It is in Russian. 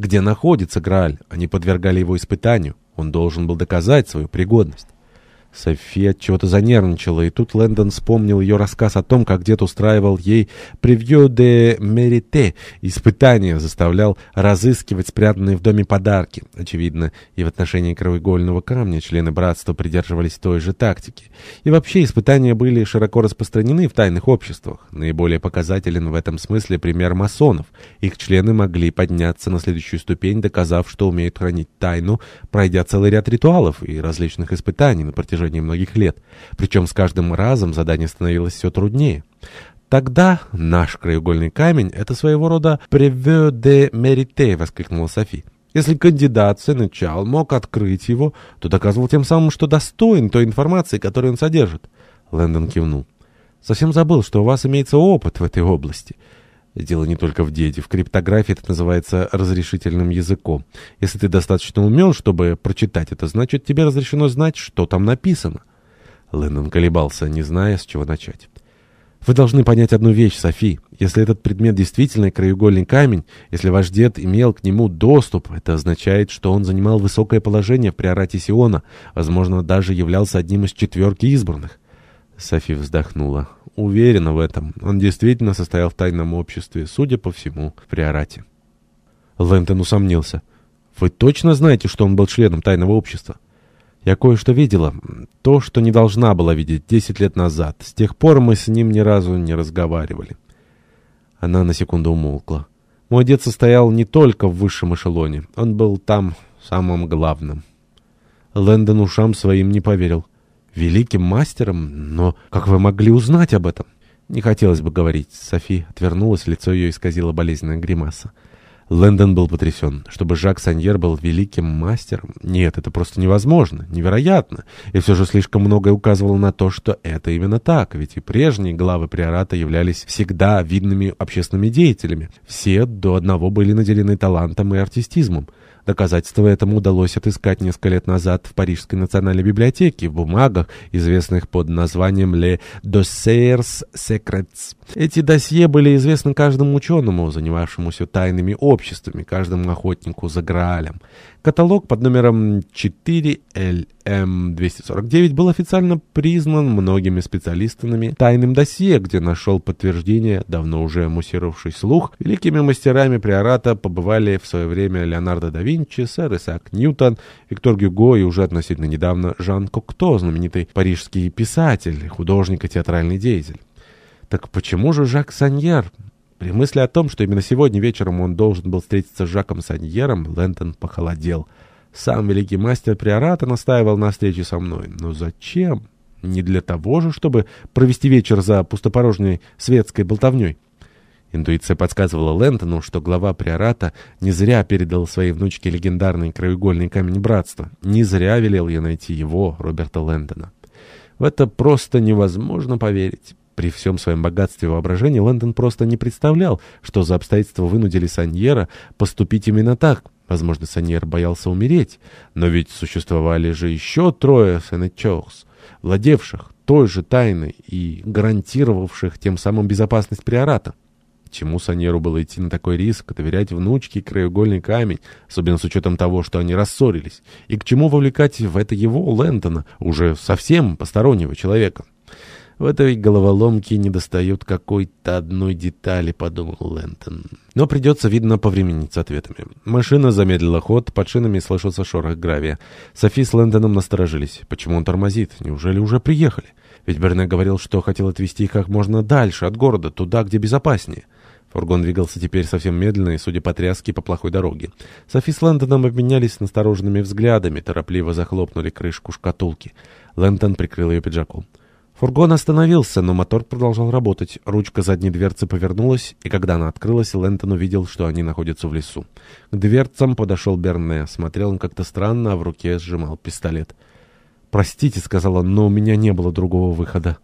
где находится Грааль. Они подвергали его испытанию. Он должен был доказать свою пригодность. София чего-то занервничала, и тут Лэндон вспомнил ее рассказ о том, как дед устраивал ей превью де мерите, испытания, заставлял разыскивать спрятанные в доме подарки. Очевидно, и в отношении краеугольного камня члены братства придерживались той же тактики. И вообще испытания были широко распространены в тайных обществах. Наиболее показателен в этом смысле пример масонов. Их члены могли подняться на следующую ступень, доказав, что умеют хранить тайну, пройдя целый ряд ритуалов и различных испытаний на протяжении протяжении многих лет. Причем с каждым разом задание становилось все труднее. «Тогда наш краеугольный камень — это своего рода «преве де мерите», — воскликнула Софи. Если кандидат сначала мог открыть его, то доказывал тем самым, что достоин той информации, которую он содержит. Лэндон кивнул. «Совсем забыл, что у вас имеется опыт в этой области». Дело не только в деде. В криптографии это называется разрешительным языком. Если ты достаточно умен, чтобы прочитать это, значит, тебе разрешено знать, что там написано. Лэндон колебался, не зная, с чего начать. Вы должны понять одну вещь, Софи. Если этот предмет действительно краеугольный камень, если ваш дед имел к нему доступ, это означает, что он занимал высокое положение в приорате Сиона, возможно, даже являлся одним из четверки избранных. Софи вздохнула. Уверена в этом. Он действительно состоял в тайном обществе, судя по всему, в приорате. Лэнтон усомнился. «Вы точно знаете, что он был членом тайного общества?» «Я кое-что видела. То, что не должна была видеть десять лет назад. С тех пор мы с ним ни разу не разговаривали». Она на секунду умолкла. «Мой дед состоял не только в высшем эшелоне. Он был там самым главным». Лэндон ушам своим не поверил великим мастером, но как вы могли узнать об этом? Не хотелось бы говорить. Софи отвернулась, лицо ее исказило болезненная гримаса. Лэндон был потрясен. Чтобы Жак Саньер был великим мастером? Нет, это просто невозможно, невероятно. И все же слишком многое указывало на то, что это именно так. Ведь и прежние главы приората являлись всегда видными общественными деятелями. Все до одного были наделены талантом и артистизмом. Доказательства этому удалось отыскать несколько лет назад в Парижской национальной библиотеке в бумагах, известных под названием «Les Dossiers Secrets». Эти досье были известны каждому ученому, занимавшемуся тайными обществами, каждому охотнику за Граалем. Каталог под номером 4LM249 был официально признан многими специалистами тайным досье, где нашел подтверждение, давно уже муссировавший слух. Великими мастерами приората побывали в свое время Леонардо да Винчи, сэр Исаак Ньютон, Виктор Гюго и уже относительно недавно Жан Кокто, знаменитый парижский писатель, художник и театральный деятель. Так почему же Жак Саньер при мысли о том, что именно сегодня вечером он должен был встретиться с Жаком Саньером, Лэнтон похолодел. Сам великий мастер Приората настаивал на встрече со мной. Но зачем? Не для того же, чтобы провести вечер за пустопорожней светской болтовней. Интуиция подсказывала Лэнтону, что глава Приората не зря передал своей внучке легендарный краеугольный камень братства. Не зря велел я найти его, Роберта Лэндона. В это просто невозможно поверить. При всем своем богатстве воображения Лэндон просто не представлял, что за обстоятельства вынудили Саньера поступить именно так. Возможно, Саньер боялся умереть, но ведь существовали же еще трое сенечохс, владевших той же тайной и гарантировавших тем самым безопасность приората. Чему Саньеру было идти на такой риск, доверять внучке краеугольный камень, особенно с учетом того, что они рассорились, и к чему вовлекать в это его, Лэнтона, уже совсем постороннего человека? В этой головоломке недостает какой-то одной детали, подумал Лэнтон. Но придется, видно, повременить с ответами. Машина замедлила ход, под шинами слышался шорох гравия. Софи с Лэндоном насторожились. Почему он тормозит? Неужели уже приехали? Ведь Берне говорил, что хотел отвезти их как можно дальше, от города, туда, где безопаснее. Фургон двигался теперь совсем медленно и, судя по тряске, по плохой дороге. Софи с Лэндоном обменялись настороженными взглядами, торопливо захлопнули крышку шкатулки. Лэндон прикрыл ее пиджаком. Фургон остановился, но мотор продолжал работать. Ручка задней дверцы повернулась, и когда она открылась, Лэнтон увидел, что они находятся в лесу. К дверцам подошел Берне. Смотрел он как-то странно, а в руке сжимал пистолет. «Простите», — сказал он, — «но у меня не было другого выхода».